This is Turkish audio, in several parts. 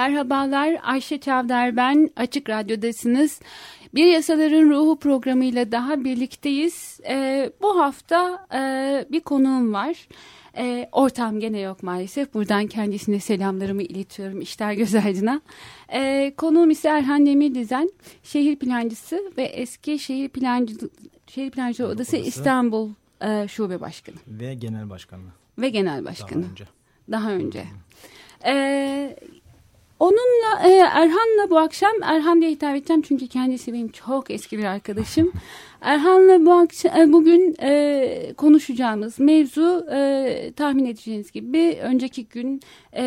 Merhabalar Ayşe Çavdar ben Açık Radyo'dasınız. Bir Yasaların Ruhu programıyla daha birlikteyiz. Ee, bu hafta e, bir konuğum var. E, ortam gene yok maalesef. Buradan kendisine selamlarımı iletiyorum İşler Gözaydın'a. E, konuğum ise Erhan Demir Dizen, şehir plancısı ve eski şehir plancı şehir plancı odası İstanbul e, Şube Başkanı. Ve genel başkanı. Ve genel başkanı. Daha önce. Daha önce. E, Onunla e, Erhan'la bu akşam Erhan diye hitap edeceğim çünkü kendisi benim çok eski bir arkadaşım. Erhan'la bu akşam e, bugün e, konuşacağımız mevzu e, tahmin edeceğiniz gibi önceki gün e,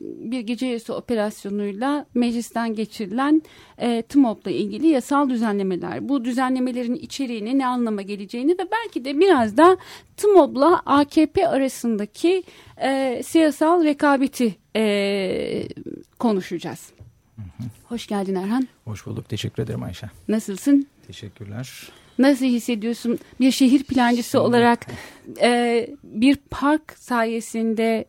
bir gece yarısı operasyonuyla meclisten geçirilen e, TMOB'la ilgili yasal düzenlemeler. Bu düzenlemelerin içeriğini ne anlama geleceğini ve belki de biraz da TMOB'la AKP arasındaki e, siyasal rekabeti e, konuşacağız. Hı hı. Hoş geldin Erhan. Hoş bulduk. Teşekkür ederim Ayşe. Nasılsın? Teşekkürler. Nasıl hissediyorsun bir şehir plancısı olarak e, bir park sayesinde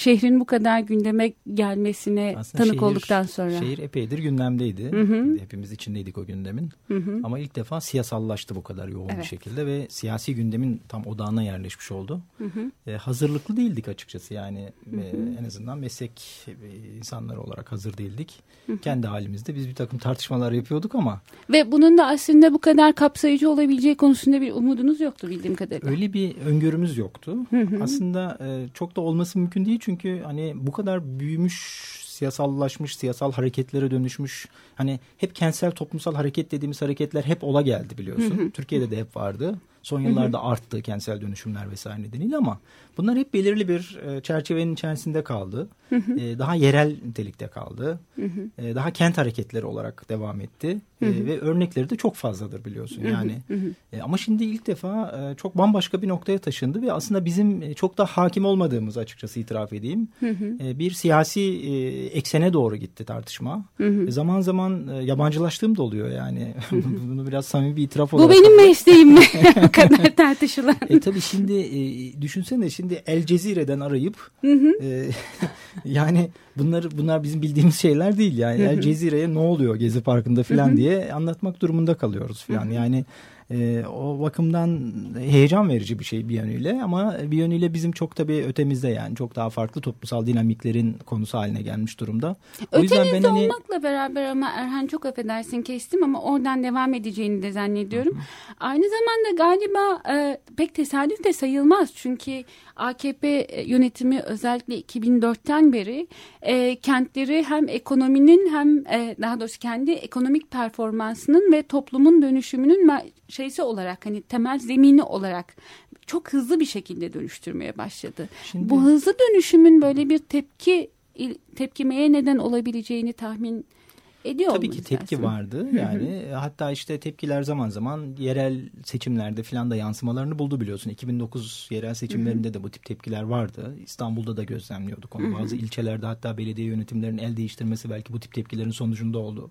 şehrin bu kadar gündeme gelmesine Aslında tanık şehir, olduktan sonra. Şehir epeydir gündemdeydi. Hı hı. Hepimiz içindeydik o gündemin. Hı hı. Ama ilk defa siyasallaştı bu kadar yoğun evet. bir şekilde ve siyasi gündemin tam odağına yerleşmiş oldu. Hı hı. E, hazırlıklı değildik açıkçası yani hı hı. E, en azından meslek e, insanları olarak hazır değildik. Hı hı. Kendi halimizde biz bir takım tartışmalar yapıyorduk ama. Ve bunun da aslında bu kadar kapsayıcı olabileceği konusunda bir umudunuz yoktu bildiğim kadarıyla. Öyle bir öngörümüz yoktu. Hı hı. Aslında e, çok da olması mümkün değil çünkü hani bu kadar büyümüş siyasallaşmış, siyasal hareketlere dönüşmüş. Hani hep kentsel toplumsal hareket dediğimiz hareketler hep ola geldi biliyorsun. Türkiye'de de hep vardı. Son yıllarda arttı kentsel dönüşümler vesaire nedeniyle ama bunlar hep belirli bir e, çerçevenin içerisinde kaldı. E, daha yerel nitelikte kaldı. E, daha kent hareketleri olarak devam etti. Ve örnekleri de çok fazladır biliyorsun yani. Ama şimdi ilk defa çok bambaşka bir noktaya taşındı ve aslında bizim çok da hakim olmadığımız açıkçası itiraf edeyim. Bir siyasi eksene doğru gitti tartışma. Zaman zaman yabancılaştığım da oluyor yani. Bunu biraz samimi bir itiraf olarak. Bu benim mesleğim mi? kadar tartışılan. E tabii şimdi e, düşünsene şimdi El Cezire'den arayıp hı hı. E, yani bunlar bunlar bizim bildiğimiz şeyler değil yani. El Cezire'ye ne oluyor Gezi Parkı'nda falan diye anlatmak durumunda kalıyoruz falan. Yani e, o bakımdan heyecan verici bir şey bir yönüyle ama bir yönüyle bizim çok tabii ötemizde yani çok daha farklı toplumsal dinamiklerin konusu haline gelmiş durumda. O Ötenizde ben hani... olmakla beraber ama Erhan çok affedersin kestim ama oradan devam edeceğini de zannediyorum. Hı hı. Aynı zamanda galiba e, pek tesadüf de sayılmaz çünkü AKP yönetimi özellikle 2004'ten beri e, kentleri hem ekonominin hem e, daha doğrusu kendi ekonomik performansının ve toplumun dönüşümünün şeysi olarak hani temel zemini olarak çok hızlı bir şekilde dönüştürmeye başladı. Şimdi, Bu hızlı dönüşümün böyle bir tepki tepkimeye neden olabileceğini tahmin ediyor Tabii ki tepki dersin? vardı. Yani hatta işte tepkiler zaman zaman yerel seçimlerde filan da yansımalarını buldu biliyorsun. 2009 yerel seçimlerinde de bu tip tepkiler vardı. İstanbul'da da gözlemliyorduk onu. Bazı ilçelerde hatta belediye yönetimlerinin el değiştirmesi belki bu tip tepkilerin sonucunda oldu.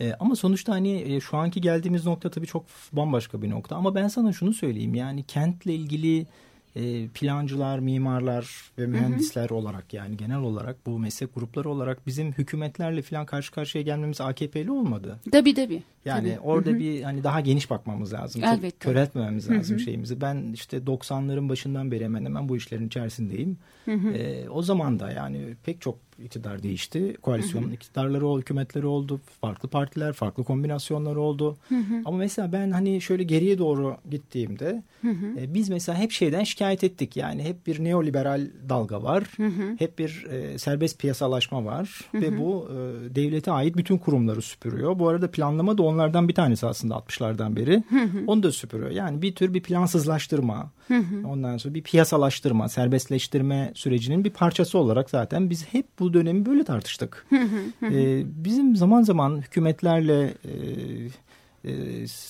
E, ama sonuçta hani e, şu anki geldiğimiz nokta tabii çok bambaşka bir nokta. Ama ben sana şunu söyleyeyim yani kentle ilgili e, plancılar, mimarlar ve mühendisler hı hı. olarak yani genel olarak bu meslek grupları olarak bizim hükümetlerle falan karşı karşıya gelmemiz AKP'li olmadı. Tabii tabii. Yani tabii. orada hı hı. bir hani daha geniş bakmamız lazım. Elbette. Çok köreltmememiz lazım hı hı. şeyimizi. Ben işte 90'ların başından beri hemen hemen bu işlerin içerisindeyim. Hı hı. E, o zaman da yani pek çok iktidar değişti. Koalisyonun iktidarları oldu, hükümetleri oldu. Farklı partiler, farklı kombinasyonları oldu. Hı hı. Ama mesela ben hani şöyle geriye doğru gittiğimde hı hı. E, biz mesela hep şeyden şikayet ettik. Yani hep bir neoliberal dalga var. Hı hı. Hep bir e, serbest piyasalaşma var. Hı hı. Ve bu e, devlete ait bütün kurumları süpürüyor. Bu arada planlama da onlardan bir tanesi aslında 60'lardan beri. Hı hı. Onu da süpürüyor. Yani bir tür bir plansızlaştırma. Hı hı. Ondan sonra bir piyasalaştırma, serbestleştirme sürecinin bir parçası olarak zaten biz hep bu dönemi böyle tartıştık. Hı hı hı. Ee, bizim zaman zaman hükümetlerle e, e,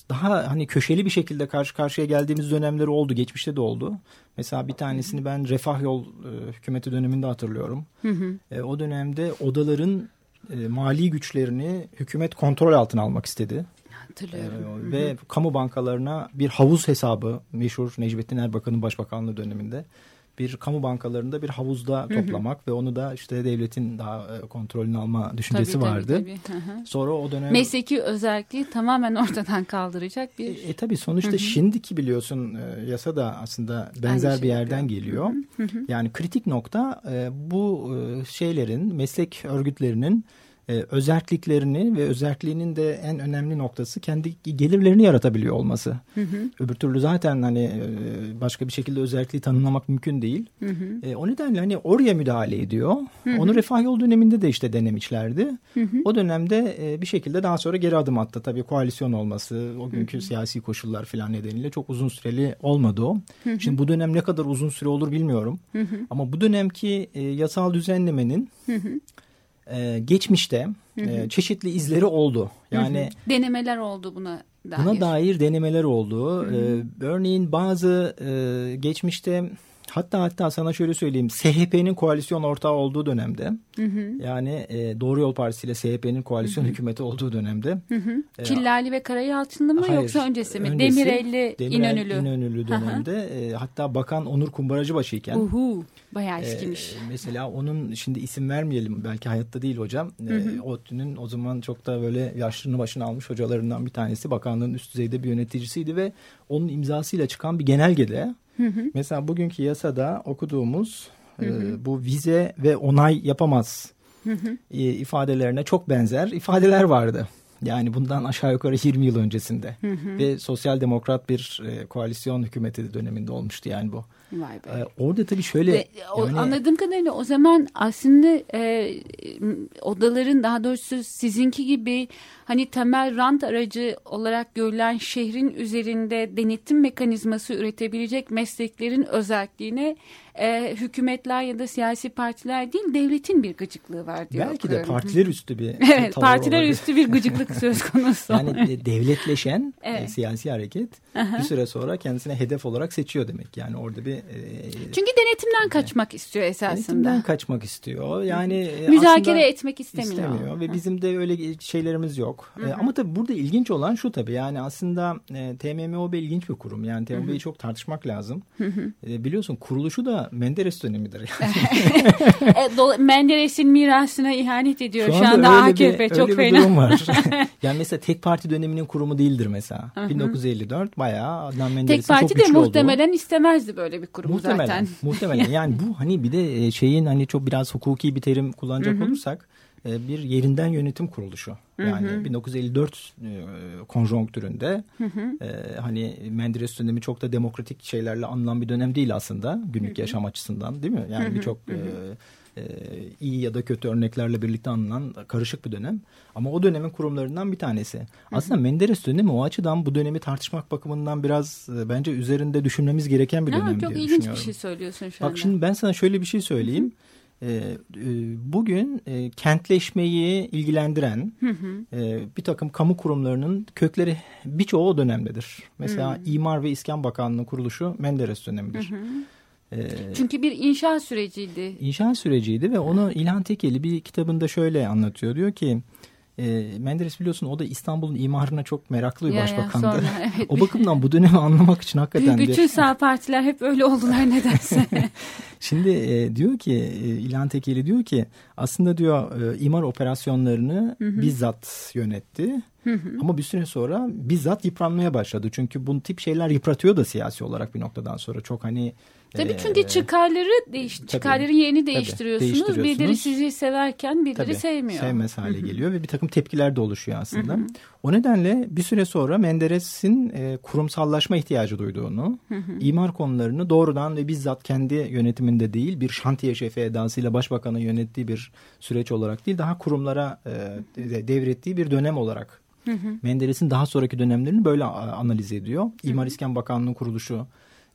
daha hani köşeli bir şekilde karşı karşıya geldiğimiz dönemleri oldu. Geçmişte de oldu. Mesela bir tanesini ben Refah Yol e, hükümeti döneminde hatırlıyorum. Hı hı. E, o dönemde odaların e, mali güçlerini hükümet kontrol altına almak istedi. Hatırlıyorum. Ee, ve kamu bankalarına bir havuz hesabı meşhur Necmettin Erbakan'ın başbakanlığı döneminde bir kamu bankalarında bir havuzda toplamak ve onu da işte devletin daha e, kontrolünü alma düşüncesi tabii, vardı. Tabii, tabii. Sonra o dönem mesleki özelliği tamamen ortadan kaldıracak bir E, e tabii sonuçta şimdiki biliyorsun e, yasa da aslında benzer Aynı bir yerden yapıyor. geliyor. Yani kritik nokta e, bu e, şeylerin meslek örgütlerinin e, özelliklerini ve özelliğinin de en önemli noktası kendi gelirlerini yaratabiliyor olması. Hı hı. Öbür türlü zaten hani e, başka bir şekilde özelliği tanımlamak mümkün değil. Hı hı. E, o nedenle hani oraya müdahale ediyor. Hı hı. Onu refah yol döneminde de işte denemişlerdi. Hı hı. O dönemde e, bir şekilde daha sonra geri adım attı. Tabii koalisyon olması, o günkü hı hı. siyasi koşullar falan nedeniyle çok uzun süreli olmadı o. Hı hı. Şimdi bu dönem ne kadar uzun süre olur bilmiyorum. Hı hı. Ama bu dönemki e, yasal düzenlemenin hı hı e, geçmişte E, çeşitli izleri oldu. Yani hı hı. denemeler oldu buna dair. Buna dair denemeler oldu. Hı hı. E, örneğin bazı e, geçmişte Hatta hatta sana şöyle söyleyeyim. SHP'nin koalisyon ortağı olduğu dönemde hı hı. yani e, Doğru Yol Partisi ile SHP'nin koalisyon hı hı. hükümeti olduğu dönemde. Hı hı. E, Çillali ve Karayalçınlı mı hayır, yoksa öncesi mi? Öncesi, Demirelli, Demirel, İnönülü. İnönülü dönemde. E, hatta Bakan Onur Kumbaracıbaşı iken. Uhu, bayağı eskimiş. E, mesela onun şimdi isim vermeyelim belki hayatta değil hocam. E, hı hı. ODTÜ'nün o zaman çok da böyle yaşlının başına almış hocalarından bir tanesi. Bakanlığın üst düzeyde bir yöneticisiydi ve onun imzasıyla çıkan bir genelgede Hı hı. Mesela bugünkü yasada okuduğumuz hı hı. E, bu vize ve onay yapamaz hı hı. E, ifadelerine çok benzer ifadeler vardı. Yani bundan aşağı yukarı 20 yıl öncesinde hı hı. ve sosyal demokrat bir e, koalisyon hükümeti döneminde olmuştu yani bu. Vay be. Ee, orada tabii şöyle. Ve, yani... Anladığım kadarıyla o zaman aslında e, odaların daha doğrusu sizinki gibi hani temel rant aracı olarak görülen şehrin üzerinde denetim mekanizması üretebilecek mesleklerin özelliğine e, hükümetler ya da siyasi partiler değil devletin bir gıcıklığı var diyor. Belki okuyorum. de partiler üstü bir Evet partiler olabilir. üstü bir gıcıklık söz konusu. yani devletleşen e, evet. e, siyasi hareket Aha. bir süre sonra kendisine hedef olarak seçiyor demek. Yani orada bir... E, Çünkü denetimden kaçmak istiyor esasında. Denetimden kaçmak istiyor. Yani e, Müzakere etmek istemiyor. istemiyor. Ve bizim de öyle şeylerimiz yok. E, ama tabii burada ilginç olan şu tabii yani aslında e, TMMOB ilginç bir kurum. Yani TMMOB'yi çok tartışmak lazım. e, biliyorsun kuruluşu da Menderes dönemidir. Yani. E, Menderes'in mirasına ihanet ediyor şu anda, şu anda AKP bir, çok fena. Durum var. yani mesela tek parti döneminin kurumu değildir mesela. 1954 bayağı Adnan Menderes'in çok güçlü Tek parti de muhtemelen olduğu. istemezdi böyle bir kurum muhtemelen, zaten. Muhtemelen yani bu hani bir de e, şeyin hani çok biraz hukuki bir terim kullanacak olursak e, bir yerinden yönetim kuruluşu. Yani hı hı. 1954 e, konjonktüründe hı hı. E, hani Menderes dönemi çok da demokratik şeylerle anılan bir dönem değil aslında günlük hı hı. yaşam açısından değil mi? Yani birçok e, iyi ya da kötü örneklerle birlikte anılan karışık bir dönem. Ama o dönemin kurumlarından bir tanesi. Aslında Menderes dönemi o açıdan bu dönemi tartışmak bakımından biraz e, bence üzerinde düşünmemiz gereken bir dönem ha, çok diye ilginç bir şey söylüyorsun şu Bak anda. şimdi ben sana şöyle bir şey söyleyeyim. Hı hı. Ee, e, bugün e, kentleşmeyi ilgilendiren hı hı. Bir takım kamu kurumlarının kökleri birçoğu o dönemdedir. Mesela hı. İmar ve İskan Bakanlığı kuruluşu Menderes dönemidir. Hı hı. Ee, Çünkü bir inşaat süreciydi. İnşaat süreciydi ve onu İlhan Tekeli bir kitabında şöyle anlatıyor. Diyor ki e, Menderes biliyorsun o da İstanbul'un imarına çok meraklı bir başbakandı. Ya, sonra, evet. o bakımdan bu dönemi anlamak için hakikaten Bütün sağ partiler hep öyle oldular nedense. Şimdi e, diyor ki e, İlhan Tekeli diyor ki aslında diyor e, imar operasyonlarını hı hı. bizzat yönetti. Hı hı. Ama bir süre sonra bizzat yıpranmaya başladı. Çünkü bu tip şeyler yıpratıyor da siyasi olarak bir noktadan sonra. Çok hani Tabii ee, çünkü çıkarları değiş tabii, çıkarların yerini değiştiriyorsunuz. Tabii, değiştiriyorsunuz. Birileri sizi severken birileri tabii, sevmiyor. Sevmez hale geliyor ve bir takım tepkiler de oluşuyor aslında. O nedenle bir süre sonra Menderes'in e, kurumsallaşma ihtiyacı duyduğunu, imar konularını doğrudan ve bizzat kendi yönetiminde değil bir şantiye şefi edasıyla başbakanın yönettiği bir süreç olarak değil daha kurumlara e, devrettiği bir dönem olarak Menderes'in daha sonraki dönemlerini böyle analiz ediyor. İmar İskan Bakanlığı'nın kuruluşu,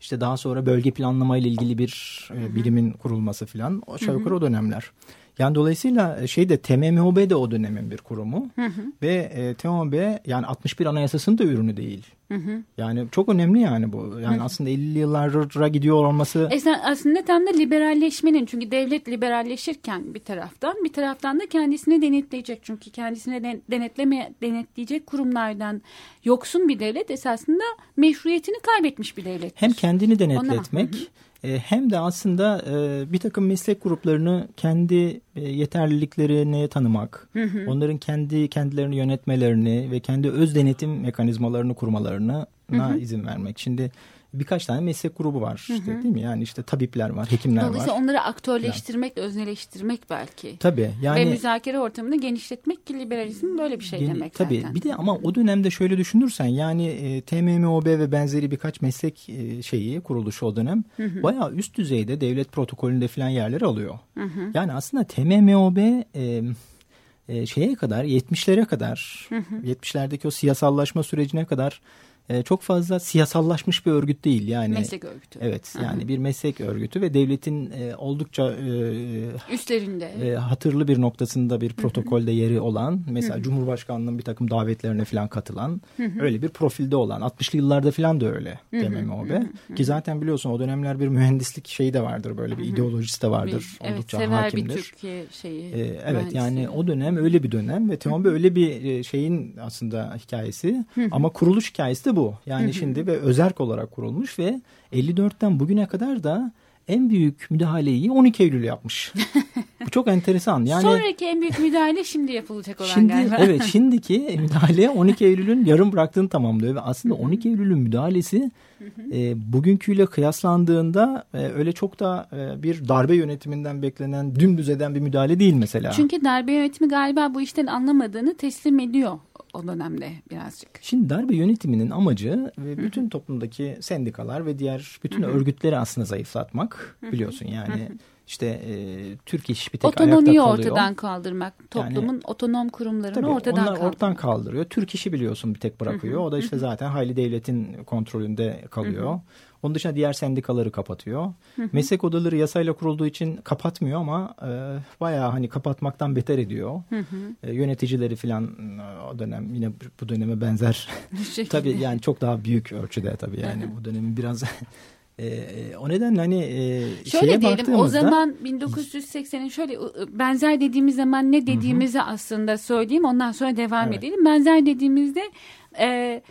işte daha sonra bölge planlama ile ilgili bir e, birimin kurulması filan aşağı yukarı o dönemler. Yani dolayısıyla e, şey de TMMOB de o dönemin bir kurumu hı hı. ve e, TMMOB yani 61 Anayasası'nın da ürünü değil. Hı hı. Yani çok önemli yani bu. Yani hı. aslında 50 yıllara gidiyor olması. Aslında tam da liberalleşmenin çünkü devlet liberalleşirken bir taraftan bir taraftan da kendisini denetleyecek. Çünkü kendisine denetleme denetleyecek kurumlardan yoksun bir devlet esasında meşruiyetini kaybetmiş bir devlet. Hem kendini denetletmek Ona, hı hı e, hem de aslında e, bir takım meslek gruplarını kendi e, yeterliliklerini tanımak, hı hı. onların kendi kendilerini yönetmelerini ve kendi öz denetim mekanizmalarını kurmalarına hı hı. izin vermek. Şimdi birkaç tane meslek grubu var işte hı hı. değil mi? Yani işte tabipler var, hekimler Dolayısıyla var. Dolayısıyla onları aktörleştirmek, yani. özneleştirmek belki. Tabii. Yani, Ve müzakere ortamını genişletmek ki liberalizm böyle bir şey geni, demek tabii. zaten. Bir de ama o dönemde şöyle düşünürsen yani e, TMMOB ve benzeri birkaç meslek e, şeyi kuruluşu o dönem hı hı. bayağı üst düzeyde devlet protokolünde falan yerler alıyor. Hı hı. Yani aslında TMMOB e, e, şeye kadar 70'lere kadar hı hı. 70'lerdeki o siyasallaşma sürecine kadar e, çok fazla siyasallaşmış bir örgüt değil yani. Meslek örgütü. Evet yani bir meslek örgütü ve devletin e, oldukça e, üstlerinde e, hatırlı bir noktasında bir protokolde yeri olan mesela Hı -hı. Cumhurbaşkanlığının bir takım davetlerine falan katılan öyle bir profilde olan 60'lı yıllarda falan da öyle TMMOB ki zaten biliyorsun o dönemler bir mühendislik şeyi de vardır böyle bir Hı -hı. ideolojisi de vardır bir, oldukça evet, sever hakimdir. bir Türkiye şeyi. E, evet yani o dönem öyle bir dönem ve TMMOB öyle bir şeyin aslında hikayesi ama kuruluş hikayesi de bu bu. Yani hı hı. şimdi ve özerk olarak kurulmuş ve 54'ten bugüne kadar da en büyük müdahaleyi 12 Eylül yapmış. Bu çok enteresan. Yani Sonraki en büyük müdahale şimdi yapılacak olan şimdi, galiba. Evet şimdiki müdahale 12 Eylül'ün yarım bıraktığını tamamlıyor. Ve aslında 12 Eylül'ün müdahalesi e, bugünküyle kıyaslandığında e, öyle çok da e, bir darbe yönetiminden beklenen dümdüz eden bir müdahale değil mesela. Çünkü darbe yönetimi galiba bu işten anlamadığını teslim ediyor o dönemde birazcık. Şimdi darbe yönetiminin amacı ve bütün toplumdaki sendikalar ve diğer bütün örgütleri aslında zayıflatmak biliyorsun yani işte e, Türk iş bir tek Otonomiyi ayakta kalıyor. ortadan kaldırmak. Toplumun yani, otonom kurumlarını tabii, ortadan onlar kaldırmak. ortadan kaldırıyor. Türk işi biliyorsun bir tek bırakıyor. o da işte zaten hayli devletin kontrolünde kalıyor. Onun dışında diğer sendikaları kapatıyor. Meslek odaları yasayla kurulduğu için kapatmıyor ama e, bayağı hani kapatmaktan beter ediyor. E, yöneticileri falan e, o dönem yine bu döneme benzer. tabii yani çok daha büyük ölçüde tabii yani bu dönemin biraz e, o nedenle hani e, şöyle şeye diyelim o zaman 1980'in şöyle benzer dediğimiz zaman ne dediğimizi hı hı. aslında söyleyeyim ondan sonra devam evet. edelim. Benzer dediğimizde e,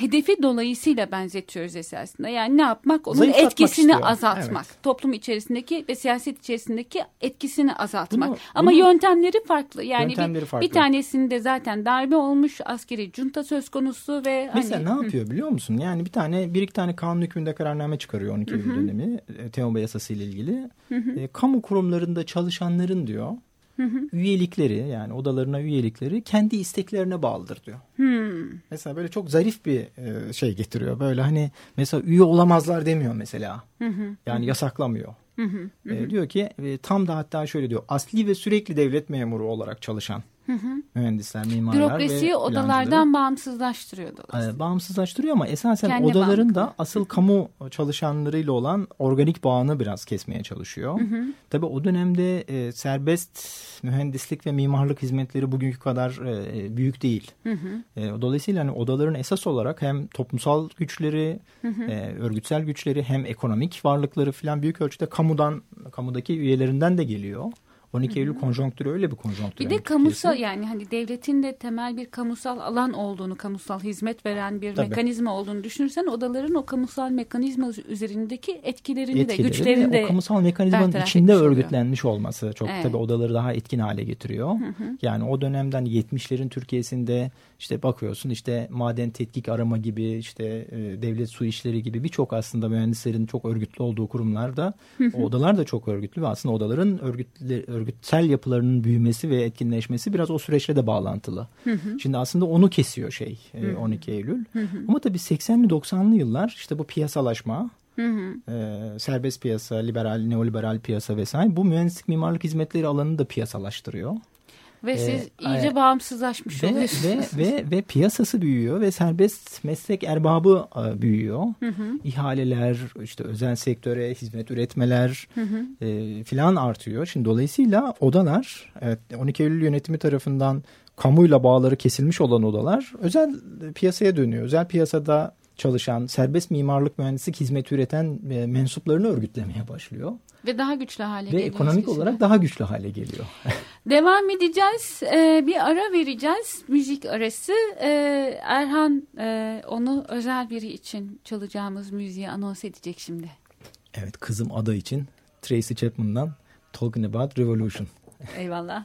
hedefi dolayısıyla benzetiyoruz esasında. Yani ne yapmak? Onun etkisini istiyor. azaltmak. Evet. Toplum içerisindeki ve siyaset içerisindeki etkisini azaltmak. Bunu, Ama bunu, yöntemleri farklı. Yani yöntemleri bir, farklı. bir tanesinde zaten darbe olmuş askeri junta söz konusu ve Mesela hani, ne yapıyor hı. biliyor musun? Yani bir tane bir iki tane kanun hükmünde kararname çıkarıyor 12 Eylül dönemi e, TEOBA yasası ile ilgili. Hı hı. E, kamu kurumlarında çalışanların diyor Hı hı. Üyelikleri yani odalarına üyelikleri kendi isteklerine bağlıdır diyor. Hmm. Mesela böyle çok zarif bir e, şey getiriyor. Böyle hani mesela üye olamazlar demiyor mesela. Hı hı. Yani yasaklamıyor. Hı hı. E, diyor ki e, tam da hatta şöyle diyor. Asli ve sürekli devlet memuru olarak çalışan Hı hı. Mühendisler, mimarlar Bürokrasiyi ve odalardan bağımsızlaştırıyor dolayısıyla. Ee, bağımsızlaştırıyor ama esasen Kendi odaların da asıl kamu çalışanlarıyla olan organik bağını biraz kesmeye çalışıyor. Hı hı. Tabii o dönemde e, serbest mühendislik ve mimarlık hizmetleri bugünkü kadar e, büyük değil. Hı hı. E, dolayısıyla hani odaların esas olarak hem toplumsal güçleri, hı hı. E, örgütsel güçleri hem ekonomik varlıkları falan büyük ölçüde kamudan, kamudaki üyelerinden de geliyor. 12 Eylül konjonktürü öyle bir konjonktür. Bir de kamusal yani hani devletin de temel bir kamusal alan olduğunu, kamusal hizmet veren bir Tabii. mekanizma olduğunu düşünürsen odaların o kamusal mekanizma üzerindeki etkilerini Etkileri de güçlerini de o kamusal mekanizmanın içinde örgütlenmiş olması çok evet. tabii odaları daha etkin hale getiriyor. Hı hı. Yani o dönemden 70'lerin Türkiye'sinde işte bakıyorsun işte maden tetkik arama gibi işte e, devlet su işleri gibi birçok aslında mühendislerin çok örgütlü olduğu kurumlarda o odalar da çok örgütlü ve aslında odaların örgütlü, örgütsel yapılarının büyümesi ve etkinleşmesi biraz o süreçle de bağlantılı. Şimdi aslında onu kesiyor şey 12 e, Eylül. Ama tabii 80'li 90'lı yıllar işte bu piyasalaşma Hı hı. E, serbest piyasa, liberal, neoliberal piyasa vesaire bu mühendislik mimarlık hizmetleri alanını da piyasalaştırıyor. Ve ee, siz iyice bağımsızlaşmış ve, oluyorsunuz. Ve, ve, ve piyasası büyüyor ve serbest meslek erbabı e, büyüyor. Hı hı. İhaleler, işte özel sektöre hizmet üretmeler hı hı. E, filan artıyor. Şimdi dolayısıyla odalar, evet, 12 Eylül yönetimi tarafından kamuyla bağları kesilmiş olan odalar özel piyasaya dönüyor. Özel piyasada çalışan, serbest mimarlık mühendislik hizmeti üreten e, mensuplarını örgütlemeye başlıyor. Ve daha güçlü hale Ve geliyor. Ve ekonomik eskisine. olarak daha güçlü hale geliyor. Devam edeceğiz. Ee, bir ara vereceğiz. Müzik arası. Ee, Erhan e, onu özel biri için çalacağımız müziği anons edecek şimdi. Evet kızım Ada için Tracy Chapman'dan Talking About Revolution. Eyvallah.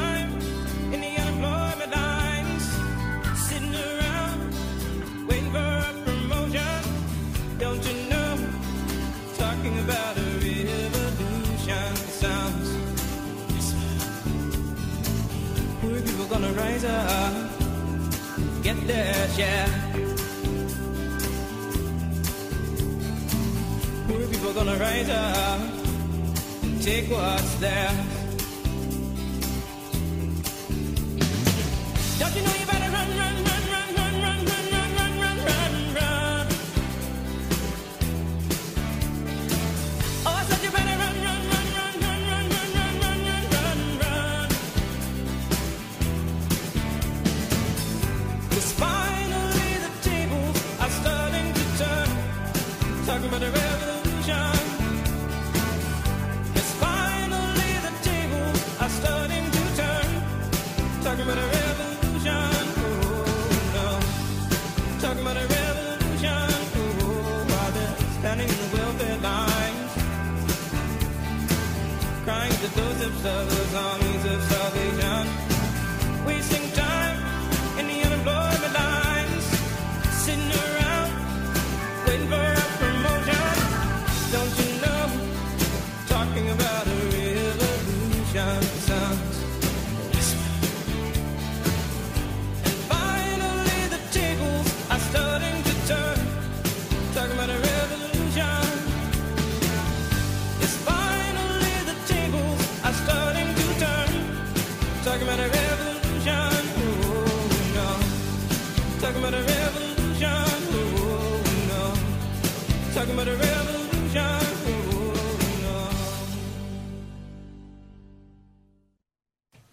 get their share. Poor people gonna rise up and take what's theirs.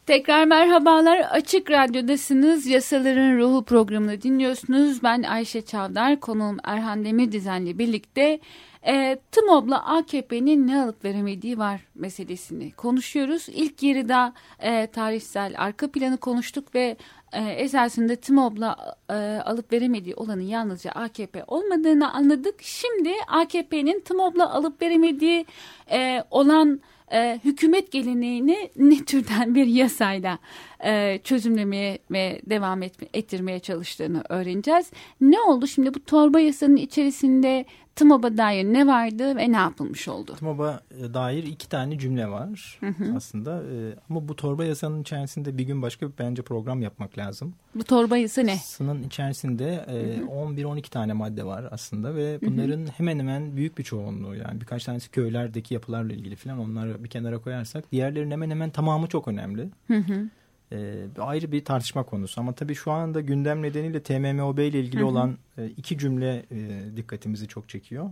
Tekrar merhabalar. Açık Radyo'dasınız. Yasaların Ruhu programını dinliyorsunuz. Ben Ayşe Çavdar, konuğum Erhan Demirdizen'le birlikte e, TMOB'la AKP'nin ne alıp veremediği var meselesini konuşuyoruz. İlk yarıda e, tarihsel arka planı konuştuk ve e, esasında TMOB'la e, alıp veremediği olanın yalnızca AKP olmadığını anladık. Şimdi AKP'nin TMOB'la alıp veremediği e, olan e, hükümet geleneğini ne türden bir yasayla e, çözümlemeye ve devam et, ettirmeye çalıştığını öğreneceğiz. Ne oldu şimdi bu torba yasanın içerisinde TMOB'a dair ne vardı ve ne yapılmış oldu? TMOB'a e, dair iki tane cümle var hı hı. aslında. E, ama bu torba yasanın içerisinde bir gün başka bir bence program yapmak lazım. Bu torba yasa ne? Yasının içerisinde e, 11-12 tane madde var aslında ve bunların hı hı. hemen hemen büyük bir çoğunluğu yani birkaç tanesi köylerdeki yapılarla ilgili falan onları bir kenara koyarsak diğerlerinin hemen hemen tamamı çok önemli. Hı hı e, ayrı bir tartışma konusu. Ama tabii şu anda gündem nedeniyle TMMOB ile ilgili hı hı. olan e, iki cümle e, dikkatimizi çok çekiyor.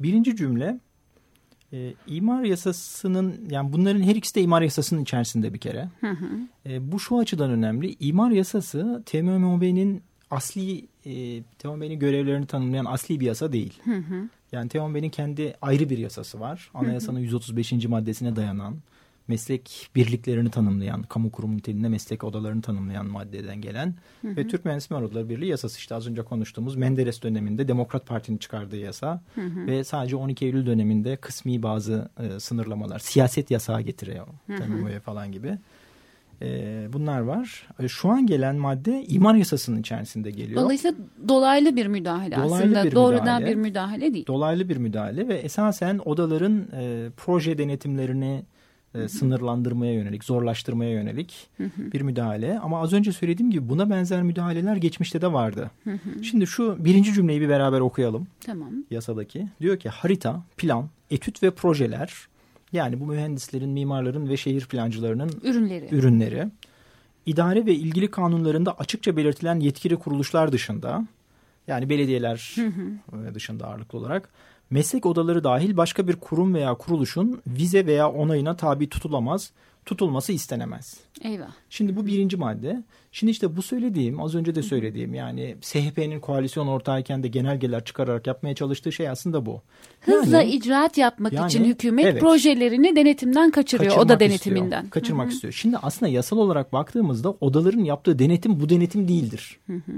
Birinci cümle e, imar yasasının yani bunların her ikisi de imar yasasının içerisinde bir kere. Hı hı. E, bu şu açıdan önemli. İmar yasası TMMOB'nin asli e, TMMOB'nin görevlerini tanımlayan asli bir yasa değil. Hı hı. Yani TMMOB'nin kendi ayrı bir yasası var. Anayasanın 135. maddesine dayanan meslek birliklerini tanımlayan, kamu kurumu niteliğinde meslek odalarını tanımlayan maddeden gelen hı hı. ve Türk Mühendis Mimar Odaları Birliği yasası işte az önce konuştuğumuz Menderes döneminde Demokrat Parti'nin çıkardığı yasa hı hı. ve sadece 12 Eylül döneminde kısmi bazı e, sınırlamalar, siyaset yasağı getiriyor TMO'ya falan gibi. E, bunlar var. E, şu an gelen madde imar yasasının içerisinde geliyor. Dolayısıyla dolaylı bir müdahale dolaylı aslında. Bir Doğrudan müdahale, bir müdahale değil. Dolaylı bir müdahale ve esasen odaların e, proje denetimlerini e, sınırlandırmaya yönelik, zorlaştırmaya yönelik bir müdahale. Ama az önce söylediğim gibi buna benzer müdahaleler geçmişte de vardı. Şimdi şu birinci cümleyi bir beraber okuyalım. Tamam. Yasadaki. Diyor ki harita, plan, etüt ve projeler yani bu mühendislerin, mimarların ve şehir plancılarının ürünleri. ürünleri idare ve ilgili kanunlarında açıkça belirtilen yetkili kuruluşlar dışında yani belediyeler dışında ağırlıklı olarak meslek odaları dahil başka bir kurum veya kuruluşun vize veya onayına tabi tutulamaz, tutulması istenemez. Eyvah. Şimdi bu birinci madde. Şimdi işte bu söylediğim, az önce de söylediğim yani SHP'nin koalisyon ortağıyken de genelgeler çıkararak yapmaya çalıştığı şey aslında bu. Hızla yani, icraat yapmak yani, için hükümet evet, projelerini denetimden kaçırıyor, Kaçırmak oda denetiminden. Istiyor, kaçırmak Hı-hı. istiyor. Şimdi aslında yasal olarak baktığımızda odaların yaptığı denetim bu denetim değildir. Hı hı.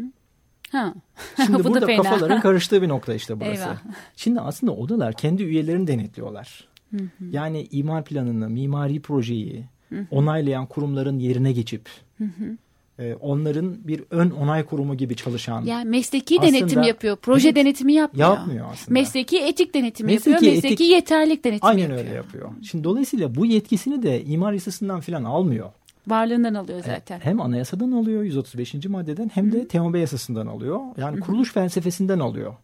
Ha. Şimdi burada fena. kafaların karıştığı bir nokta işte burası. Eyvah. Şimdi aslında odalar kendi üyelerini denetliyorlar. Hı hı. Yani imar planını, mimari projeyi hı hı. onaylayan kurumların yerine geçip hı hı. E, onların bir ön onay kurumu gibi çalışan. Yani mesleki aslında, denetim yapıyor. Proje evet, denetimi yapmıyor. Yapmıyor aslında. Mesleki etik denetimi mesleki yapıyor. Mesleki etik, yeterlik denetimi aynen yapıyor. Aynen öyle yapıyor. Şimdi dolayısıyla bu yetkisini de imar yasasından falan almıyor. Varlığından alıyor zaten. Hem anayasadan alıyor 135. maddeden hem de TMB yasasından alıyor. Yani kuruluş felsefesinden alıyor.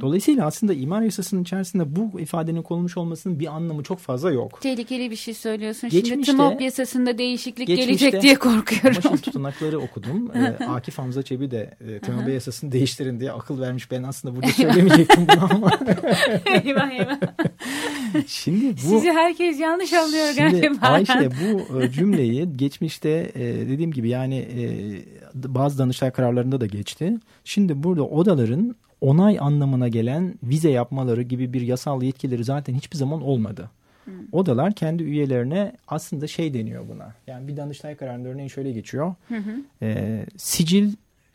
Dolayısıyla aslında imar yasasının içerisinde bu ifadenin konulmuş olmasının bir anlamı çok fazla yok. Tehlikeli bir şey söylüyorsun. Geçmişte, Şimdi TMOB yasasında değişiklik gelecek diye korkuyorum. Ama tutanakları okudum. ee, Akif Hamza Çebi de e, TMOB yasasını değiştirin diye akıl vermiş. Ben aslında burada söylemeyecektim bunu ama. eyvah eyvah. Şimdi bu, Sizi herkes yanlış anlıyor şimdi galiba. Ayşe bu e, cümleyi geçmişte e, dediğim gibi yani bazı danıştay kararlarında da geçti. Şimdi burada odaların onay anlamına gelen vize yapmaları gibi bir yasal yetkileri zaten hiçbir zaman olmadı. Hmm. Odalar kendi üyelerine aslında şey deniyor buna. Yani bir danıştay kararında örneğin şöyle geçiyor. Hı E, sicil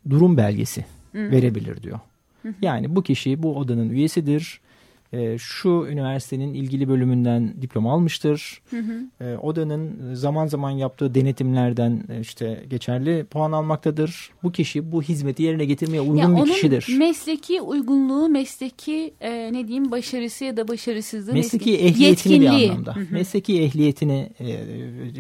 durum belgesi hı. verebilir diyor. Hı hı. Yani bu kişi bu odanın üyesidir e, şu üniversitenin ilgili bölümünden diploma almıştır. Hı hı. E, odanın zaman zaman yaptığı denetimlerden e, işte geçerli puan almaktadır. Bu kişi bu hizmeti yerine getirmeye uygun ya bir onun kişidir. Mesleki uygunluğu, mesleki e, ne diyeyim başarısı ya da başarısızlığı. Mesleki mesleki ehliyetini Yetkinliği. bir anlamda. Hı hı. Mesleki ehliyetini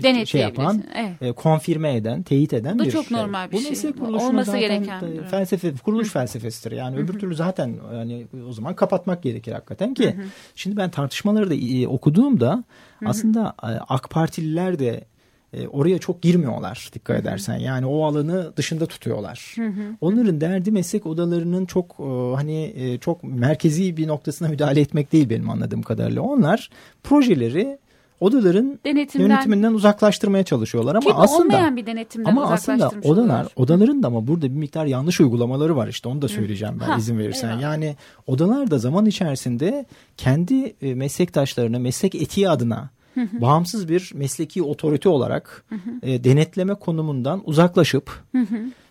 e, şey yapan, evet. e, konfirme eden, teyit eden Bu bir çok şey. normal bir bu şey. Meslek Olması gereken. Felsefe, kuruluş hı. felsefesidir. Yani hı hı. öbür türlü zaten yani o zaman kapatmak gerekir hakikaten hakikaten ki. Hı hı. Şimdi ben tartışmaları da e, okuduğumda hı aslında e, AK Partililer de e, oraya çok girmiyorlar dikkat hı hı. edersen. Yani o alanı dışında tutuyorlar. Hı hı. Onların derdi meslek odalarının çok e, hani e, çok merkezi bir noktasına müdahale etmek değil benim anladığım kadarıyla. Onlar projeleri odaların Denetimden, yönetiminden uzaklaştırmaya çalışıyorlar ama aslında olmayan bir denetimden ama aslında odalar odaların da ama burada bir miktar yanlış uygulamaları var işte onu da söyleyeceğim ben ha, izin verirsen. Eyvallah. Yani odalar da zaman içerisinde kendi e, meslektaşlarını meslek etiği adına bağımsız bir mesleki otorite olarak e, denetleme konumundan uzaklaşıp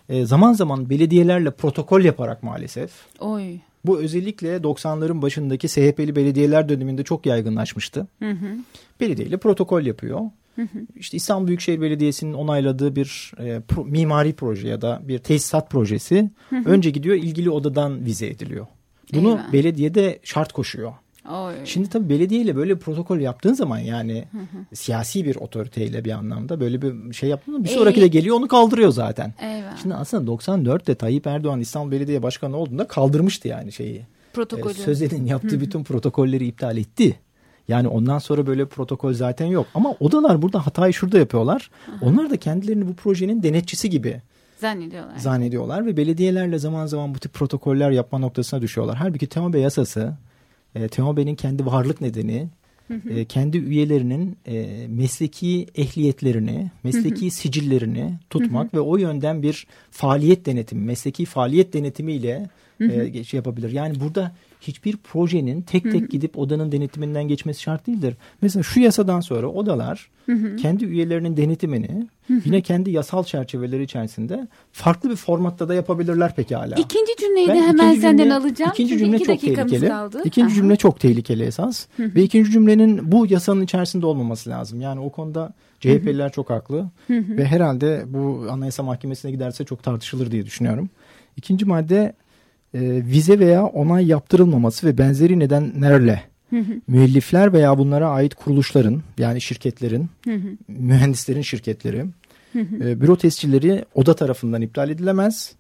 e, zaman zaman belediyelerle protokol yaparak maalesef Oy. Bu özellikle 90'ların başındaki SHP'li belediyeler döneminde çok yaygınlaşmıştı. Hı hı. Belediyeyle protokol yapıyor. Hı hı. İşte İstanbul Büyükşehir Belediyesi'nin onayladığı bir e, pro, mimari proje ya da bir tesisat projesi hı hı. önce gidiyor ilgili odadan vize ediliyor. Bunu Eyvah. belediyede şart koşuyor. Oy. Şimdi tabii belediyeyle böyle bir protokol yaptığın zaman yani siyasi bir otoriteyle bir anlamda böyle bir şey yaptığın zaman bir sonraki de geliyor onu kaldırıyor zaten. Eyvah. Şimdi aslında 94'te Tayyip Erdoğan İstanbul Belediye Başkanı olduğunda kaldırmıştı yani şeyi. Protokolü. E, Sözel'in yaptığı bütün protokolleri iptal etti. Yani ondan sonra böyle bir protokol zaten yok. Ama odalar burada hatayı şurada yapıyorlar. Onlar da kendilerini bu projenin denetçisi gibi Zannediyorlar. zannediyorlar ve belediyelerle zaman zaman bu tip protokoller yapma noktasına düşüyorlar. Halbuki TEOBE yasası, e, TEOBE'nin kendi varlık nedeni, e, kendi üyelerinin e, mesleki ehliyetlerini, mesleki sicillerini tutmak ve o yönden bir faaliyet denetimi, mesleki faaliyet denetimiyle e, şey yapabilir. Yani burada hiçbir projenin tek tek gidip odanın denetiminden geçmesi şart değildir. Mesela şu yasadan sonra odalar kendi üyelerinin denetimini yine kendi yasal çerçeveleri içerisinde farklı bir formatta da yapabilirler pekala. İkinci cümleyi de Ben hemen ikinci senden cümle- alacağım. İkinci Çünkü cümle iki çok tehlikeli. kaldı. İkinci Aha. cümle çok tehlikeli esas. Ve ikinci cümlenin bu yasanın içerisinde olmaması lazım. Yani o konuda CHP'liler çok haklı. Ve herhalde bu Anayasa Mahkemesi'ne giderse çok tartışılır diye düşünüyorum. İkinci madde vize veya onay yaptırılmaması ve benzeri nedenlerle müellifler veya bunlara ait kuruluşların yani şirketlerin, mühendislerin şirketleri, e, büro tescilleri oda tarafından iptal edilemez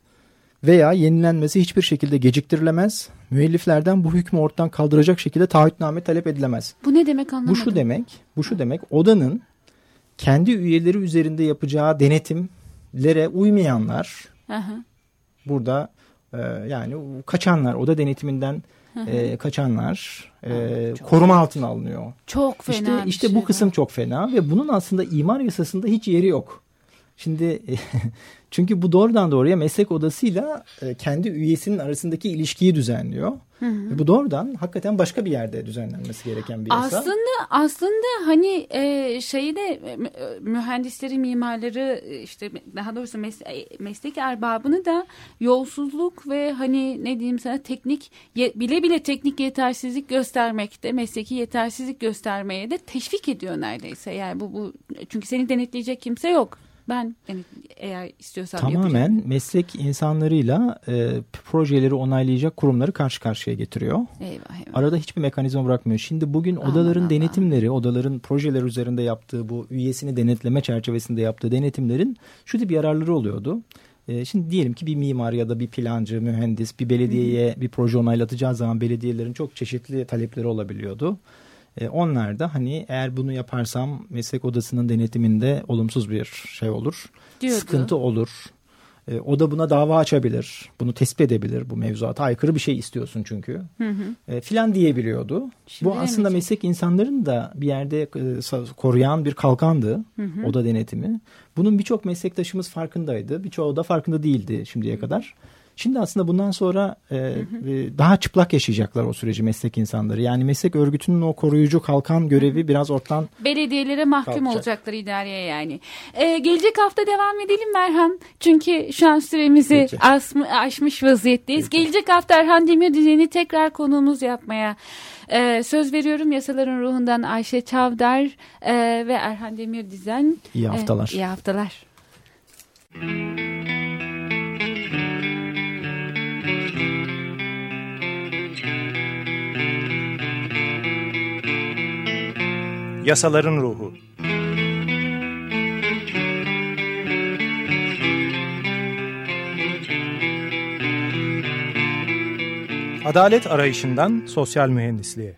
veya yenilenmesi hiçbir şekilde geciktirilemez. Müelliflerden bu hükmü ortadan kaldıracak şekilde taahhütname talep edilemez. Bu ne demek anlamadım. Bu şu demek, bu şu demek odanın kendi üyeleri üzerinde yapacağı denetimlere uymayanlar burada e, yani kaçanlar, oda denetiminden e, kaçanlar e, koruma altına alınıyor. Çok fena İşte işte şey bu kısım çok fena ve bunun aslında imar yasasında hiç yeri yok. Şimdi çünkü bu doğrudan doğruya meslek odasıyla e, kendi üyesinin arasındaki ilişkiyi düzenliyor. Ve bu doğrudan hakikaten başka bir yerde düzenlenmesi gereken bir yasa. Aslında aslında hani e, şeyi de e, mü- e, mühendisleri, mimarları e, işte daha doğrusu mes- e, meslek erbabını da yolsuzluk ve hani ne diyeyim sana teknik bile bile teknik yetersizlik göstermekte, mesleki yetersizlik göstermeye de teşvik ediyor neredeyse. Yani bu bu çünkü seni denetleyecek kimse yok. Ben denet, eğer istiyorsan yapacağım. Tamamen meslek insanlarıyla e, projeleri onaylayacak kurumları karşı karşıya getiriyor. Eyvah eyvah. Arada hiçbir mekanizma bırakmıyor. Şimdi bugün Aman odaların aman. denetimleri, odaların projeler üzerinde yaptığı bu üyesini denetleme çerçevesinde yaptığı denetimlerin şu tip yararları oluyordu. Ee, şimdi diyelim ki bir mimar ya da bir plancı, mühendis bir belediyeye bir proje onaylatacağı zaman belediyelerin çok çeşitli talepleri olabiliyordu. Ee, onlar da hani eğer bunu yaparsam meslek odasının denetiminde olumsuz bir şey olur. Diyordu. Sıkıntı olur. Ee, o da buna dava açabilir. Bunu tespit edebilir. Bu mevzuata aykırı bir şey istiyorsun çünkü. E, filan diyebiliyordu. Şimdi Bu aslında meslek insanların da bir yerde e, koruyan bir kalkandı. Oda denetimi. Bunun birçok meslektaşımız farkındaydı. Birçoğu da farkında değildi şimdiye kadar. Şimdi aslında bundan sonra e, e, daha çıplak yaşayacaklar o süreci meslek insanları. Yani meslek örgütünün o koruyucu kalkan görevi biraz ortadan belediyelere mahkum Kalkacak. olacaklar idareye yani. Ee, gelecek hafta devam edelim Merhan. Çünkü şu an süremizi Peki. asm- aşmış vaziyetteyiz. Gelecek hafta Erhan Demir düzeni tekrar konuğumuz yapmaya e, söz veriyorum. Yasaların ruhundan Ayşe Çavdar e, ve Erhan Demir Dizen. iyi E, haftalar. iyi haftalar. Yasaların Ruhu Adalet arayışından sosyal mühendisliğe.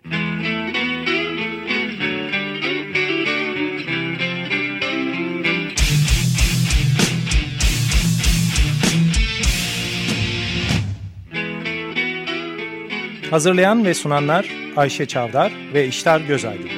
Hazırlayan ve sunanlar Ayşe Çavdar ve İştar Gözaydın.